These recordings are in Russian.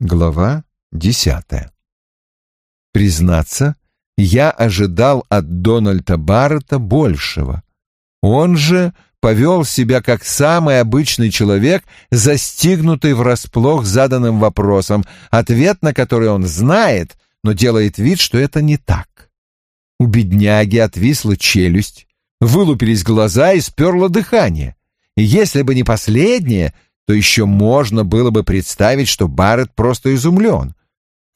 Глава десятая. Признаться, я ожидал от Дональда Баррета большего. Он же повел себя как самый обычный человек, застигнутый врасплох заданным вопросом, ответ на который он знает, но делает вид, что это не так. У бедняги отвисла челюсть, вылупились глаза и сперло дыхание. И если бы не последнее, то еще можно было бы представить, что Барретт просто изумлен.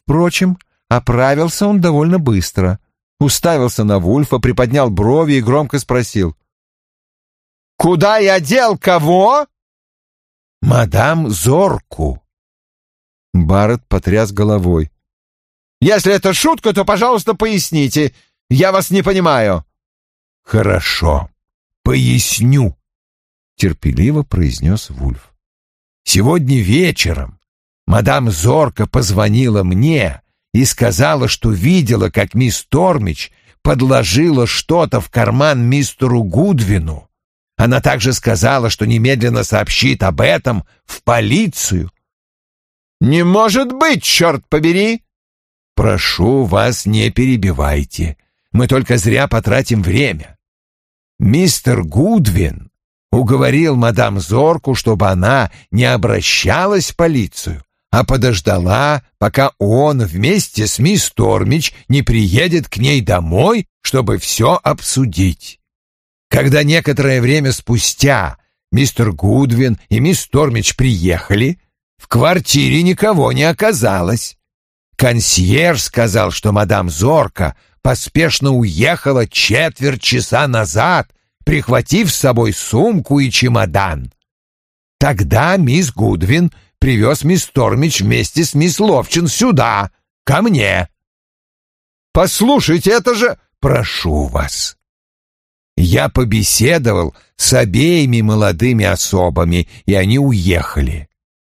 Впрочем, оправился он довольно быстро. Уставился на Вульфа, приподнял брови и громко спросил. «Куда я дел кого?» «Мадам Зорку». Барретт потряс головой. «Если это шутка, то, пожалуйста, поясните. Я вас не понимаю». «Хорошо, поясню», — терпеливо произнес Вульф. «Сегодня вечером мадам Зорка позвонила мне и сказала, что видела, как мисс Тормич подложила что-то в карман мистеру Гудвину. Она также сказала, что немедленно сообщит об этом в полицию. «Не может быть, черт побери!» «Прошу вас, не перебивайте. Мы только зря потратим время. Мистер Гудвин уговорил мадам Зорку, чтобы она не обращалась в полицию, а подождала, пока он вместе с мисс Тормич не приедет к ней домой, чтобы все обсудить. Когда некоторое время спустя мистер Гудвин и мисс Тормич приехали, в квартире никого не оказалось. Консьерж сказал, что мадам Зорка поспешно уехала четверть часа назад прихватив с собой сумку и чемодан. Тогда мисс Гудвин привез мисс Тормич вместе с мисс Ловчин сюда, ко мне. Послушайте, это же... Прошу вас. Я побеседовал с обеими молодыми особами, и они уехали.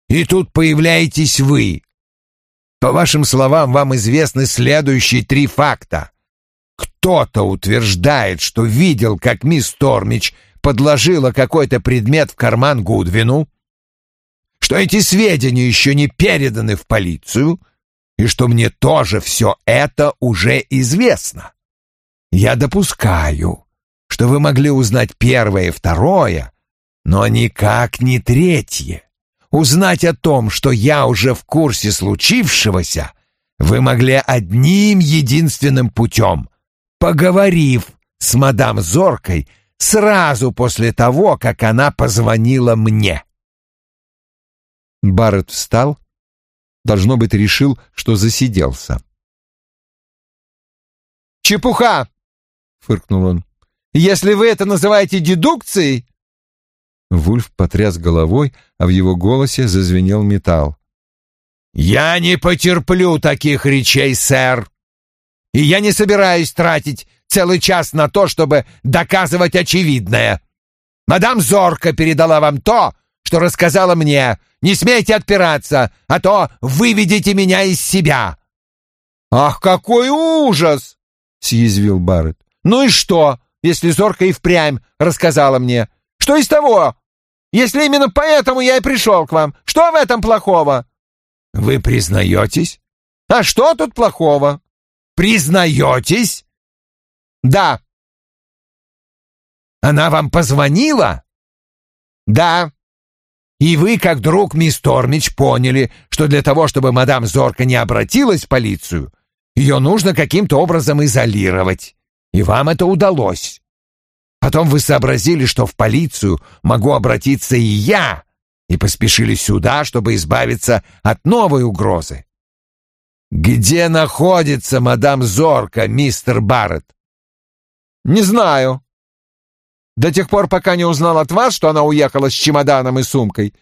И тут появляетесь вы. По вашим словам, вам известны следующие три факта. Кто-то утверждает, что видел, как мисс Тормич подложила какой-то предмет в карман Гудвину, что эти сведения еще не переданы в полицию, и что мне тоже все это уже известно. Я допускаю, что вы могли узнать первое и второе, но никак не третье. Узнать о том, что я уже в курсе случившегося, вы могли одним единственным путем поговорив с мадам Зоркой сразу после того, как она позвонила мне. Барретт встал. Должно быть, решил, что засиделся. «Чепуха!» — фыркнул он. «Если вы это называете дедукцией...» Вульф потряс головой, а в его голосе зазвенел металл. «Я не потерплю таких речей, сэр!» И я не собираюсь тратить целый час на то, чтобы доказывать очевидное. Мадам Зорка передала вам то, что рассказала мне. Не смейте отпираться, а то выведите меня из себя». «Ах, какой ужас!» — съязвил Барретт. «Ну и что, если Зорка и впрямь рассказала мне? Что из того? Если именно поэтому я и пришел к вам, что в этом плохого?» «Вы признаетесь?» «А что тут плохого?» Признаетесь? Да. Она вам позвонила? Да. И вы, как друг мисс Тормич, поняли, что для того, чтобы мадам Зорка не обратилась в полицию, ее нужно каким-то образом изолировать. И вам это удалось. Потом вы сообразили, что в полицию могу обратиться и я, и поспешили сюда, чтобы избавиться от новой угрозы. «Где находится мадам Зорка, мистер Барретт?» «Не знаю. До тех пор, пока не узнал от вас, что она уехала с чемоданом и сумкой.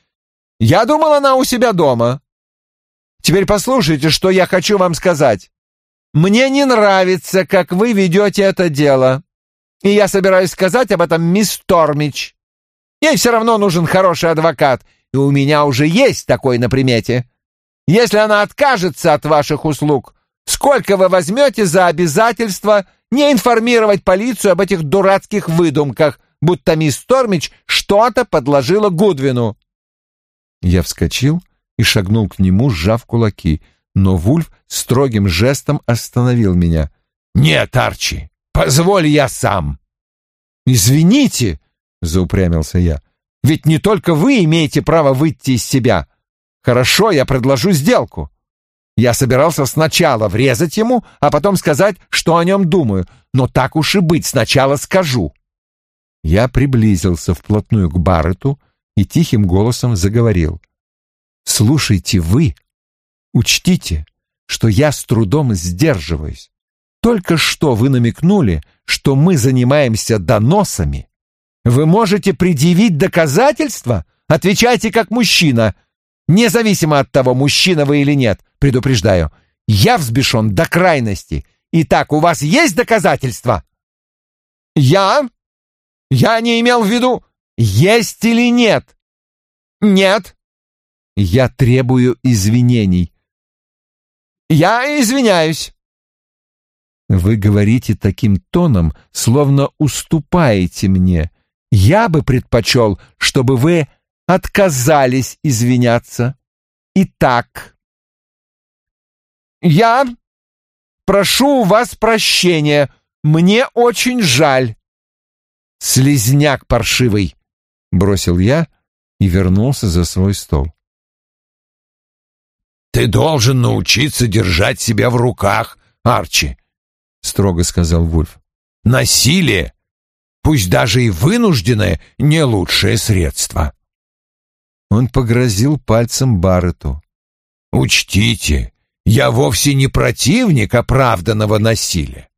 Я думал, она у себя дома. Теперь послушайте, что я хочу вам сказать. Мне не нравится, как вы ведете это дело. И я собираюсь сказать об этом мисс Тормич. Ей все равно нужен хороший адвокат, и у меня уже есть такой на примете. Если она откажется от ваших услуг, сколько вы возьмете за обязательство не информировать полицию об этих дурацких выдумках, будто мисс Тормич что-то подложила Гудвину?» Я вскочил и шагнул к нему, сжав кулаки. Но Вульф строгим жестом остановил меня. «Нет, Арчи, позволь я сам!» «Извините!» — заупрямился я. «Ведь не только вы имеете право выйти из себя. Хорошо, я предложу сделку. Я собирался сначала врезать ему, а потом сказать, что о нем думаю. Но так уж и быть, сначала скажу». Я приблизился вплотную к Баррету и тихим голосом заговорил. «Слушайте вы, учтите, что я с трудом сдерживаюсь. Только что вы намекнули, что мы занимаемся доносами. Вы можете предъявить доказательства? Отвечайте как мужчина. Независимо от того, мужчина вы или нет, предупреждаю. Я взбешен до крайности. Итак, у вас есть доказательства? Я? Я не имел в виду, есть или нет? Нет. Я требую извинений. Я извиняюсь. Вы говорите таким тоном, словно уступаете мне. Я бы предпочел, чтобы вы отказались извиняться. Итак, я прошу у вас прощения. Мне очень жаль. Слизняк паршивый, бросил я и вернулся за свой стол. Ты должен научиться держать себя в руках, Арчи, строго сказал Вульф. Насилие, пусть даже и вынужденное, не лучшее средство. Он погрозил пальцем Баррету. «Учтите, я вовсе не противник оправданного насилия.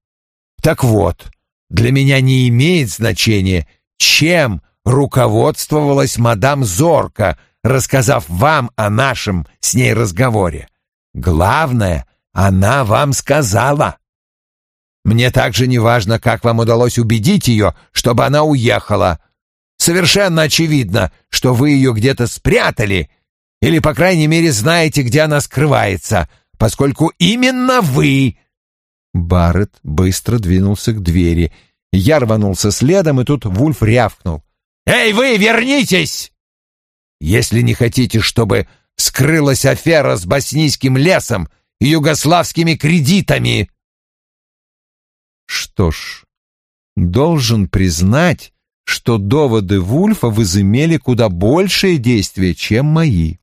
Так вот, для меня не имеет значения, чем руководствовалась мадам Зорка, рассказав вам о нашем с ней разговоре. Главное, она вам сказала. Мне также не важно, как вам удалось убедить ее, чтобы она уехала. Совершенно очевидно, что вы ее где-то спрятали, или, по крайней мере, знаете, где она скрывается, поскольку именно вы...» Барретт быстро двинулся к двери. Я рванулся следом, и тут Вульф рявкнул. «Эй, вы, вернитесь! Если не хотите, чтобы скрылась афера с боснийским лесом и югославскими кредитами!» Что ж, должен признать, что доводы Вульфа возымели куда большее действие, чем мои.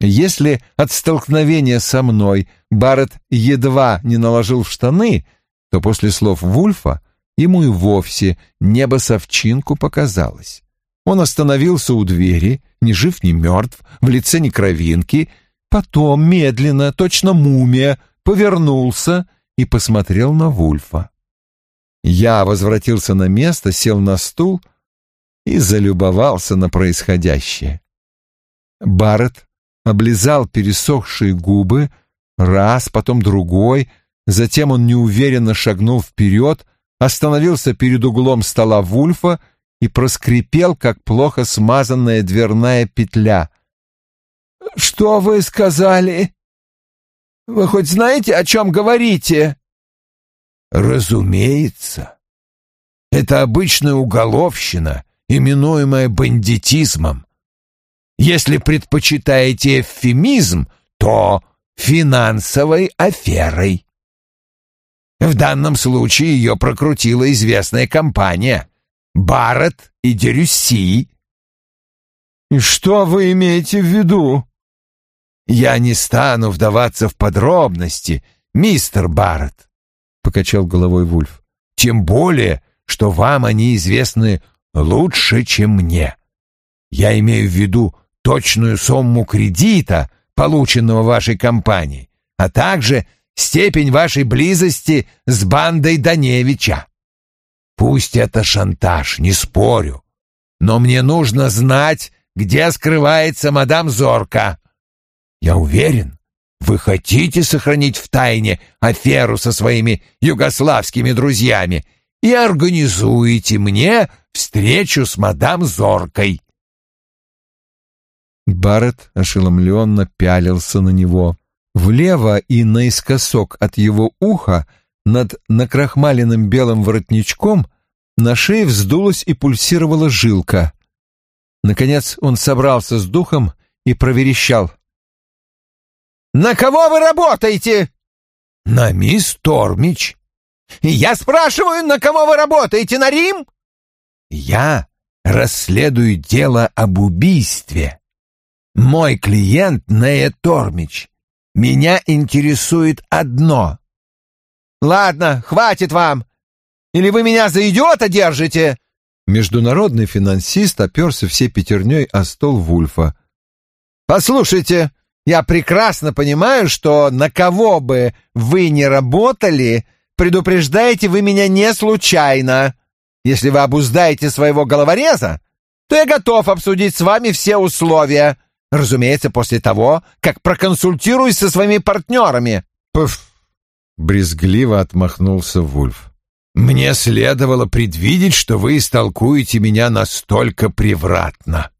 Если от столкновения со мной Барретт едва не наложил в штаны, то после слов Вульфа ему и вовсе небо совчинку показалось. Он остановился у двери, ни жив, ни мертв, в лице ни кровинки, потом медленно, точно мумия, повернулся и посмотрел на Вульфа. Я возвратился на место, сел на стул и залюбовался на происходящее. Барретт облизал пересохшие губы, раз, потом другой, затем он неуверенно шагнул вперед, остановился перед углом стола Вульфа и проскрипел, как плохо смазанная дверная петля. «Что вы сказали?» Вы хоть знаете, о чем говорите?» «Разумеется. Это обычная уголовщина, именуемая бандитизмом. Если предпочитаете эвфемизм, то финансовой аферой. В данном случае ее прокрутила известная компания Барретт и Дерюсси. «И что вы имеете в виду?» «Я не стану вдаваться в подробности, мистер Барретт», — покачал головой Вульф. «Тем более, что вам они известны лучше, чем мне. Я имею в виду точную сумму кредита, полученного вашей компанией, а также степень вашей близости с бандой Даневича. Пусть это шантаж, не спорю, но мне нужно знать, где скрывается мадам Зорка. Я уверен, вы хотите сохранить в тайне аферу со своими югославскими друзьями и организуете мне встречу с мадам Зоркой. Барретт ошеломленно пялился на него. Влево и наискосок от его уха над накрахмаленным белым воротничком на шее вздулась и пульсировала жилка. Наконец он собрался с духом и проверещал — «На кого вы работаете?» «На мисс Тормич». «Я спрашиваю, на кого вы работаете? На Рим?» «Я расследую дело об убийстве. Мой клиент Нея Тормич. Меня интересует одно». «Ладно, хватит вам. Или вы меня за идиота держите?» Международный финансист оперся всей пятерней о стол Вульфа. «Послушайте, я прекрасно понимаю, что на кого бы вы ни работали, предупреждаете вы меня не случайно. Если вы обуздаете своего головореза, то я готов обсудить с вами все условия. Разумеется, после того, как проконсультируюсь со своими партнерами». «Пф!» — брезгливо отмахнулся Вульф. «Мне следовало предвидеть, что вы истолкуете меня настолько превратно».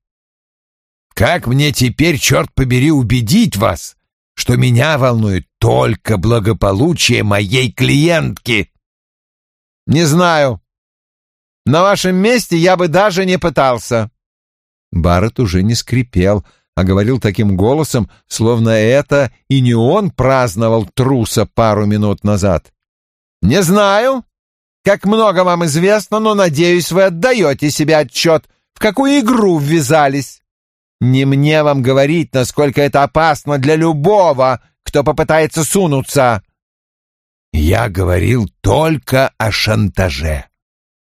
Как мне теперь, черт побери, убедить вас, что меня волнует только благополучие моей клиентки? Не знаю. На вашем месте я бы даже не пытался. Барретт уже не скрипел, а говорил таким голосом, словно это и не он праздновал труса пару минут назад. «Не знаю, как много вам известно, но, надеюсь, вы отдаете себе отчет, в какую игру ввязались. Не мне вам говорить, насколько это опасно для любого, кто попытается сунуться. Я говорил только о шантаже.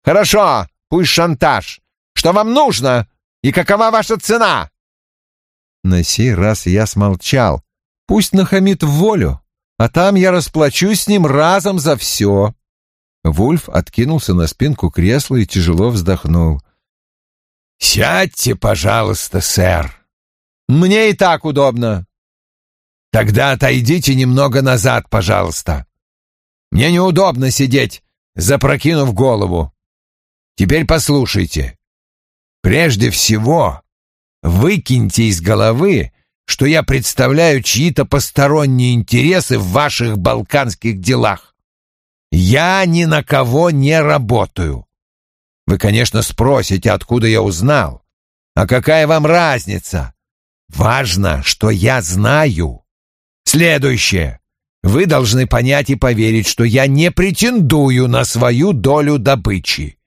Хорошо, пусть шантаж. Что вам нужно и какова ваша цена? На сей раз я смолчал. Пусть нахамит в волю, а там я расплачусь с ним разом за все. Вульф откинулся на спинку кресла и тяжело вздохнул. «Сядьте, пожалуйста, сэр». «Мне и так удобно». «Тогда отойдите немного назад, пожалуйста. Мне неудобно сидеть, запрокинув голову. Теперь послушайте. Прежде всего, выкиньте из головы, что я представляю чьи-то посторонние интересы в ваших балканских делах. Я ни на кого не работаю. Вы, конечно, спросите, откуда я узнал. А какая вам разница? Важно, что я знаю. Следующее. Вы должны понять и поверить, что я не претендую на свою долю добычи.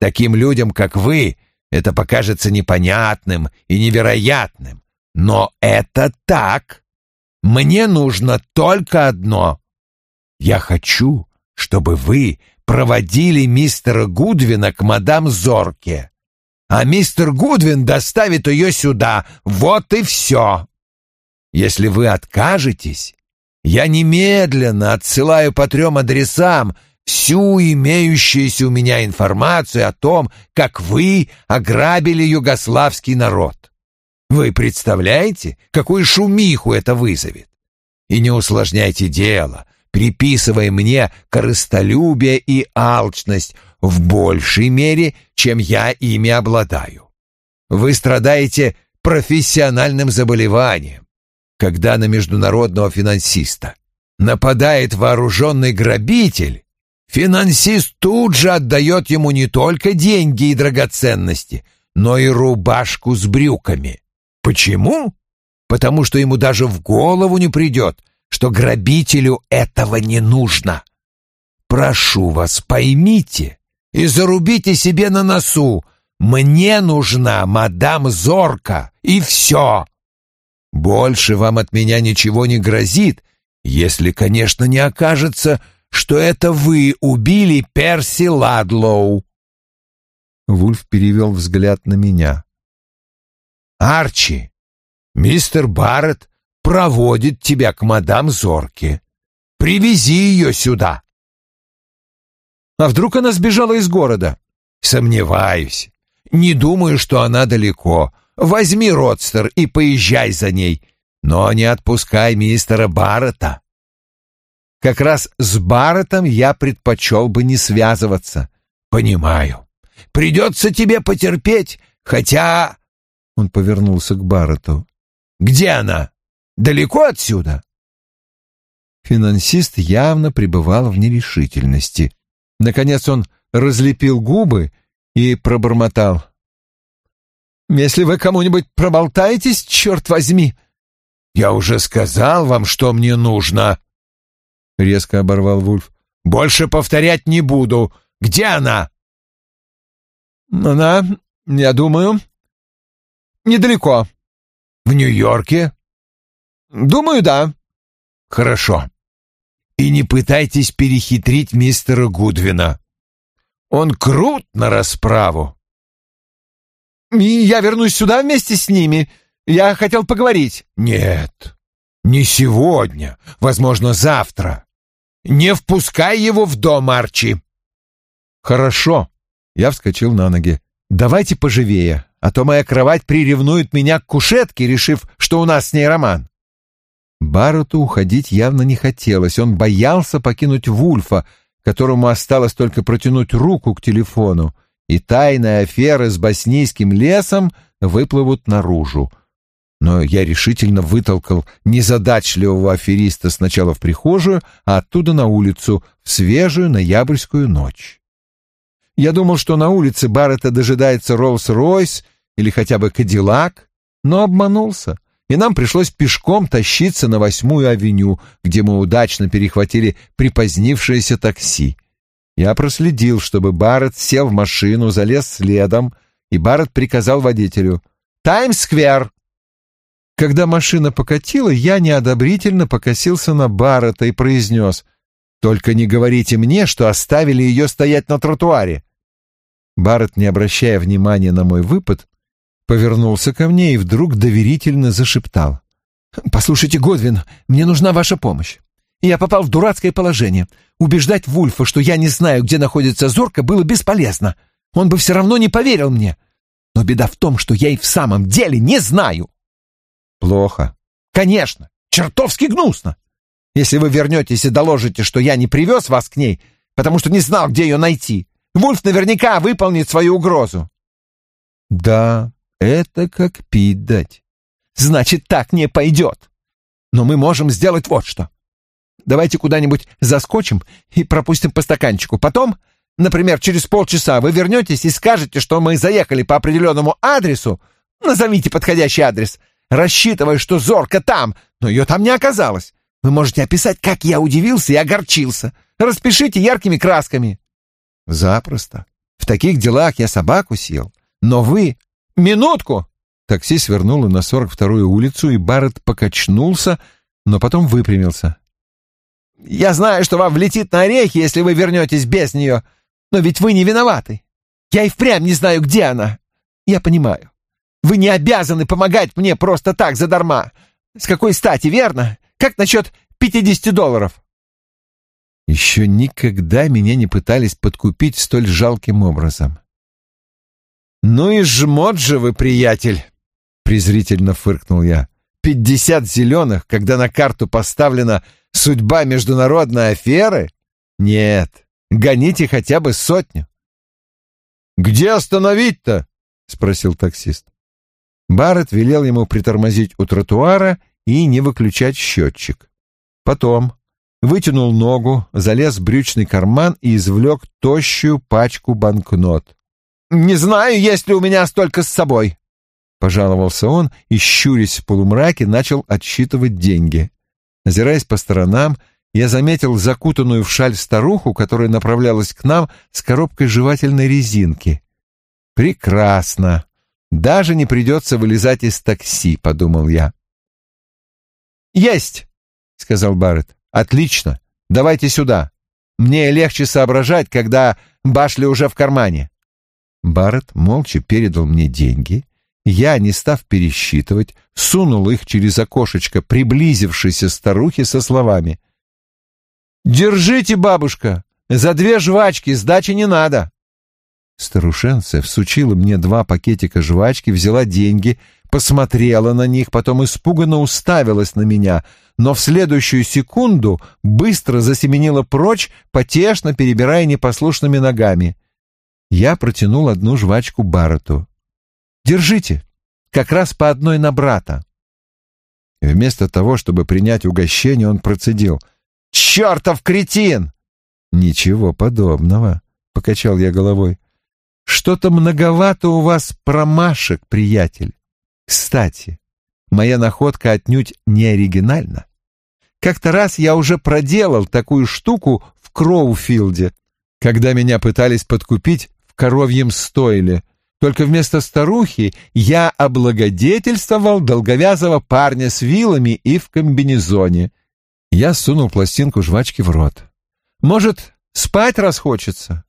Таким людям, как вы, это покажется непонятным и невероятным. Но это так. Мне нужно только одно. Я хочу, чтобы вы проводили мистера Гудвина к мадам Зорке. А мистер Гудвин доставит ее сюда. Вот и все. Если вы откажетесь, я немедленно отсылаю по трем адресам всю имеющуюся у меня информацию о том, как вы ограбили югославский народ. Вы представляете, какую шумиху это вызовет? И не усложняйте дело приписывая мне корыстолюбие и алчность в большей мере, чем я ими обладаю. Вы страдаете профессиональным заболеванием, когда на международного финансиста нападает вооруженный грабитель, финансист тут же отдает ему не только деньги и драгоценности, но и рубашку с брюками. Почему? Потому что ему даже в голову не придет, что грабителю этого не нужно. Прошу вас, поймите и зарубите себе на носу. Мне нужна мадам Зорка, и все. Больше вам от меня ничего не грозит, если, конечно, не окажется, что это вы убили Перси Ладлоу. Вульф перевел взгляд на меня. «Арчи, мистер Барретт проводит тебя к мадам Зорке. Привези ее сюда. А вдруг она сбежала из города? Сомневаюсь. Не думаю, что она далеко. Возьми родстер и поезжай за ней. Но не отпускай мистера Баррета. Как раз с Барретом я предпочел бы не связываться. Понимаю. Придется тебе потерпеть, хотя... Он повернулся к Баррету. Где она? Далеко отсюда?» Финансист явно пребывал в нерешительности. Наконец он разлепил губы и пробормотал. «Если вы кому-нибудь проболтаетесь, черт возьми, Я уже сказал вам, что мне нужно!» Резко оборвал Вульф. «Больше повторять не буду. Где она?» «Она, я думаю, недалеко». «В Нью-Йорке?» «Думаю, да». «Хорошо. И не пытайтесь перехитрить мистера Гудвина. Он крут на расправу». «И я вернусь сюда вместе с ними. Я хотел поговорить». «Нет, не сегодня. Возможно, завтра. Не впускай его в дом, Арчи». «Хорошо». Я вскочил на ноги. «Давайте поживее, а то моя кровать приревнует меня к кушетке, решив, что у нас с ней роман». Баррету уходить явно не хотелось. Он боялся покинуть Вульфа, которому осталось только протянуть руку к телефону, и тайная афера с боснийским лесом выплывут наружу. Но я решительно вытолкал незадачливого афериста сначала в прихожую, а оттуда на улицу, в свежую ноябрьскую ночь. Я думал, что на улице Баррета дожидается Роллс-Ройс или хотя бы Кадиллак, но обманулся, и нам пришлось пешком тащиться на Восьмую авеню, где мы удачно перехватили припозднившееся такси. Я проследил, чтобы Барретт сел в машину, залез следом, и Барретт приказал водителю «Таймс-сквер!». Когда машина покатила, я неодобрительно покосился на Баррета и произнес «Только не говорите мне, что оставили ее стоять на тротуаре». Барретт, не обращая внимания на мой выпад, повернулся ко мне и вдруг доверительно зашептал. «Послушайте, Годвин, мне нужна ваша помощь. Я попал в дурацкое положение. Убеждать Вульфа, что я не знаю, где находится Зорка, было бесполезно. Он бы все равно не поверил мне. Но беда в том, что я и в самом деле не знаю». «Плохо». «Конечно, чертовски гнусно. Если вы вернетесь и доложите, что я не привез вас к ней, потому что не знал, где ее найти, Вульф наверняка выполнит свою угрозу. Да, это как пить дать. Значит, так не пойдет. Но мы можем сделать вот что. Давайте куда-нибудь заскочим и пропустим по стаканчику. Потом, например, через полчаса вы вернетесь и скажете, что мы заехали по определенному адресу. Назовите подходящий адрес, рассчитывая, что Зорка там, но ее там не оказалось. Вы можете описать, как я удивился и огорчился. Распишите яркими красками. Запросто. В таких делах я собаку съел. Но вы... Минутку! Такси свернуло на 42-ю улицу, и Барретт покачнулся, но потом выпрямился. «Я знаю, что вам влетит на орехи, если вы вернетесь без нее, но ведь вы не виноваты. Я и впрямь не знаю, где она. Я понимаю. Вы не обязаны помогать мне просто так, задарма. С какой стати, верно? Как насчет 50 долларов?» Еще никогда меня не пытались подкупить столь жалким образом. «Ну и жмот же вы, приятель!» — презрительно фыркнул я. «Пятьдесят зеленых, когда на карту поставлена судьба международной аферы? Нет, гоните хотя бы сотню». «Где остановить-то?» — спросил таксист. Барретт велел ему притормозить у тротуара и не выключать счетчик. Потом, вытянул ногу, залез в брючный карман и извлек тощую пачку банкнот. «Не знаю, есть ли у меня столько с собой», — пожаловался он и, щурясь в полумраке, начал отсчитывать деньги. Озираясь по сторонам, я заметил закутанную в шаль старуху, которая направлялась к нам с коробкой жевательной резинки. «Прекрасно! Даже не придется вылезать из такси», — подумал я. «Есть!» — сказал Барретт. Отлично. Давайте сюда. Мне легче соображать, когда башли уже в кармане. Барретт молча передал мне деньги. Я, не став пересчитывать, сунул их через окошечко приблизившейся старухи со словами. «Держите, бабушка, за две жвачки сдачи не надо». Старушенция всучила мне два пакетика жвачки, взяла деньги, посмотрела на них, потом испуганно уставилась на меня — но в следующую секунду быстро засеменила прочь, потешно перебирая непослушными ногами. Я протянул одну жвачку Баррету. «Держите, как раз по одной на брата». Вместо того, чтобы принять угощение, он процедил. «Чертов кретин!» «Ничего подобного», — покачал я головой. «Что-то многовато у вас промашек, приятель. Кстати, моя находка отнюдь не оригинальна. Как-то раз я уже проделал такую штуку в Кроуфилде, когда меня пытались подкупить коровьем стойле. Только вместо старухи я облагодетельствовал долговязого парня с вилами и в комбинезоне. Я сунул пластинку жвачки в рот. Может, спать расхочется?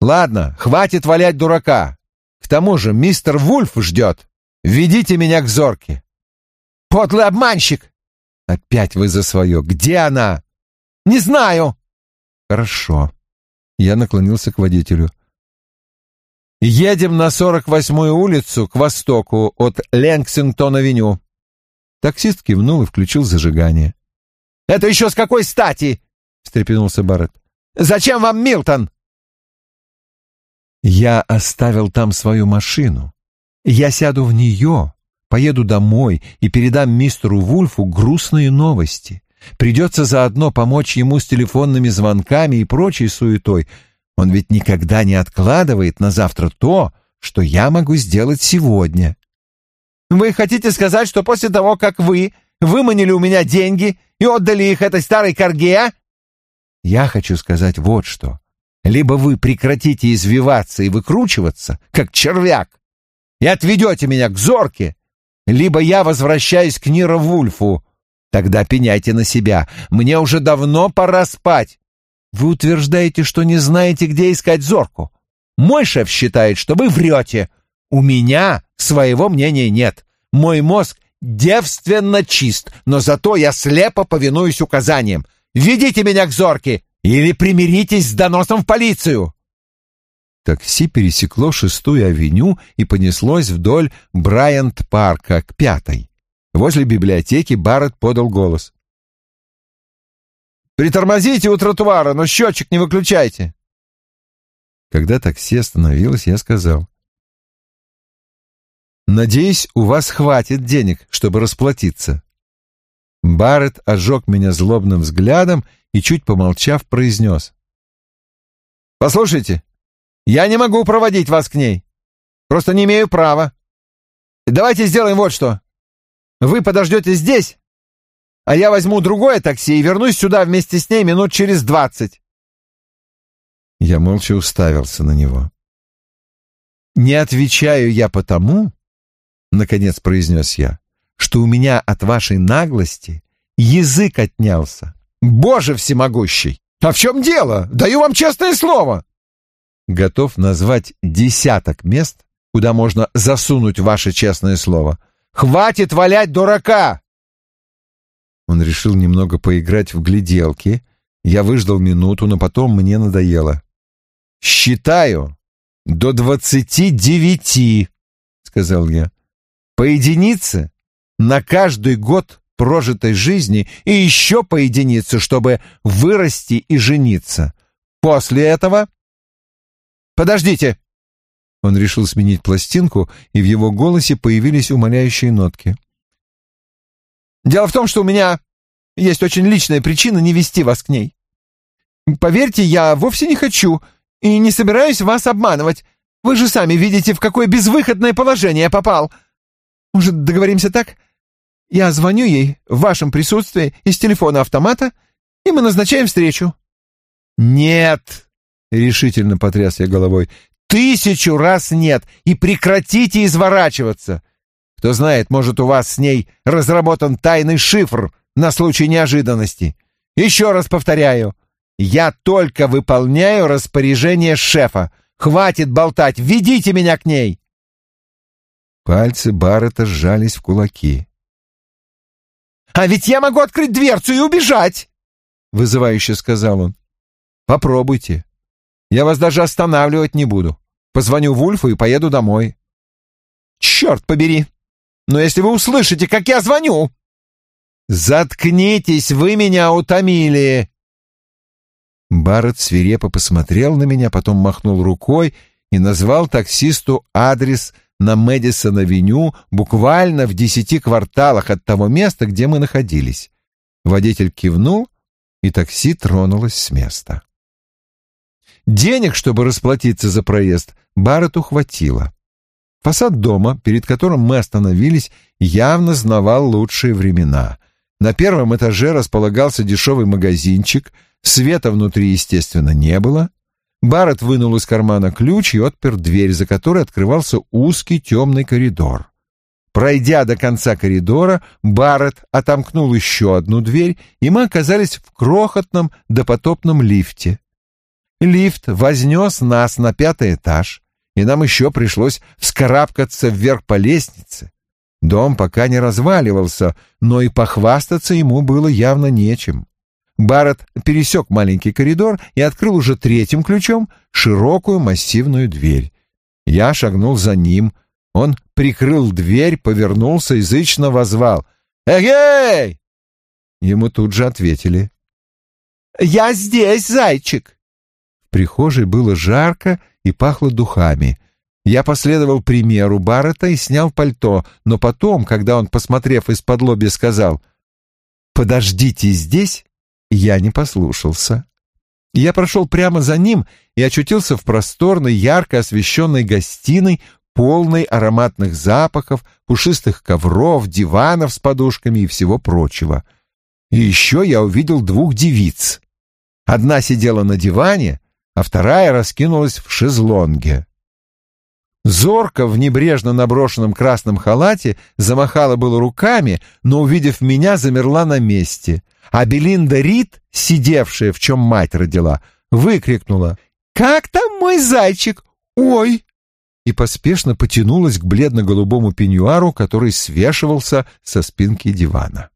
Ладно, хватит валять дурака. К тому же мистер Вульф ждет. Ведите меня к зорке. Подлый обманщик! Опять вы за свое. Где она? Не знаю. Хорошо. Я наклонился к водителю. Едем на 48-ю улицу к востоку от Лексингтон-авеню. Таксист кивнул и включил зажигание. «Это еще с какой стати?» — встрепенулся Барретт. «Зачем вам Милтон?» «Я оставил там свою машину. Я сяду в нее, Поеду домой и передам мистеру Вульфу грустные новости. Придется заодно помочь ему с телефонными звонками и прочей суетой. Он ведь никогда не откладывает на завтра то, что я могу сделать сегодня. Вы хотите сказать, что после того, как вы выманили у меня деньги и отдали их этой старой корге? Я хочу сказать вот что. Либо вы прекратите извиваться и выкручиваться, как червяк, и отведете меня к зорке, либо я возвращаюсь к Ниро Вульфу. Тогда пеняйте на себя. Мне уже давно пора спать. Вы утверждаете, что не знаете, где искать Зорку. Мой шеф считает, что вы врете. У меня своего мнения нет. Мой мозг девственно чист, но зато я слепо повинуюсь указаниям. Ведите меня к Зорке или примиритесь с доносом в полицию. Такси пересекло шестую авеню и понеслось вдоль Брайант-парка к пятой. Возле библиотеки Барретт подал голос. «Притормозите у тротуара, но счетчик не выключайте!» Когда такси остановилось, я сказал. «Надеюсь, у вас хватит денег, чтобы расплатиться». Барретт ожег меня злобным взглядом и, чуть помолчав, произнес. «Послушайте, я не могу проводить вас к ней. Просто не имею права. Давайте сделаем вот что. Вы подождете здесь, а я возьму другое такси и вернусь сюда вместе с ней минут через двадцать. Я молча уставился на него. «Не отвечаю я потому, — наконец произнес я, — что у меня от вашей наглости язык отнялся. Боже всемогущий! А в чем дело? Даю вам честное слово!» готов назвать десяток мест, куда можно засунуть ваше честное слово. Хватит валять дурака!» Он решил немного поиграть в гляделки. Я выждал минуту, но потом мне надоело. «Считаю до двадцати девяти», — сказал я. «По единице на каждый год прожитой жизни и еще по единице, чтобы вырасти и жениться. После этого Подождите!» Он решил сменить пластинку, и в его голосе появились умоляющие нотки. «Дело в том, что у меня есть очень личная причина не вести вас к ней. Поверьте, я вовсе не хочу и не собираюсь вас обманывать. Вы же сами видите, в какое безвыходное положение я попал. Может, договоримся так? Я звоню ей в вашем присутствии из телефона автомата, и мы назначаем встречу». «Нет!» — решительно потряс я головой. «Тысячу раз нет! И прекратите изворачиваться! Кто знает, может, у вас с ней разработан тайный шифр на случай неожиданности. Еще раз повторяю, я только выполняю распоряжение шефа. Хватит болтать, ведите меня к ней!» Пальцы Баррета сжались в кулаки. «А ведь я могу открыть дверцу и убежать!» — вызывающе сказал он. «Попробуйте. Я вас даже останавливать не буду. Позвоню Вульфу и поеду домой. Черт побери! Но если вы услышите, как я звоню... Заткнитесь, вы меня утомили! Барретт свирепо посмотрел на меня, потом махнул рукой и назвал таксисту адрес на Мэдисон-авеню буквально в десяти кварталах от того места, где мы находились. Водитель кивнул, и такси тронулось с места. Денег, чтобы расплатиться за проезд, Барретту хватило. Фасад дома, перед которым мы остановились, явно знавал лучшие времена. На первом этаже располагался дешевый магазинчик, света внутри, естественно, не было. Барретт вынул из кармана ключ и отпер дверь, за которой открывался узкий темный коридор. Пройдя до конца коридора, Барретт отомкнул еще одну дверь, и мы оказались в крохотном допотопном лифте. Лифт вознес нас на пятый этаж, и нам еще пришлось вскарабкаться вверх по лестнице. Дом пока не разваливался, но и похвастаться ему было явно нечем. Барретт пересек маленький коридор и открыл уже третьим ключом широкую массивную дверь. Я шагнул за ним. Он прикрыл дверь, повернулся, язычно возвал. «Эгей!» Ему тут же ответили. «Я здесь, зайчик!» Прихожей было жарко и пахло духами. Я последовал примеру Баррета и снял пальто, но потом, когда он, посмотрев из-под лоби, сказал «Подождите здесь», я не послушался. Я прошел прямо за ним и очутился в просторной, ярко освещенной гостиной, полной ароматных запахов, пушистых ковров, диванов с подушками и всего прочего. И еще я увидел двух девиц. Одна сидела на диване, а вторая раскинулась в шезлонге. Зорка в небрежно наброшенном красном халате замахала было руками, но, увидев меня, замерла на месте. А Белинда Рид, сидевшая, в чем мать родила, выкрикнула «Как там мой зайчик? Ой!» и поспешно потянулась к бледно-голубому пеньюару, который свешивался со спинки дивана.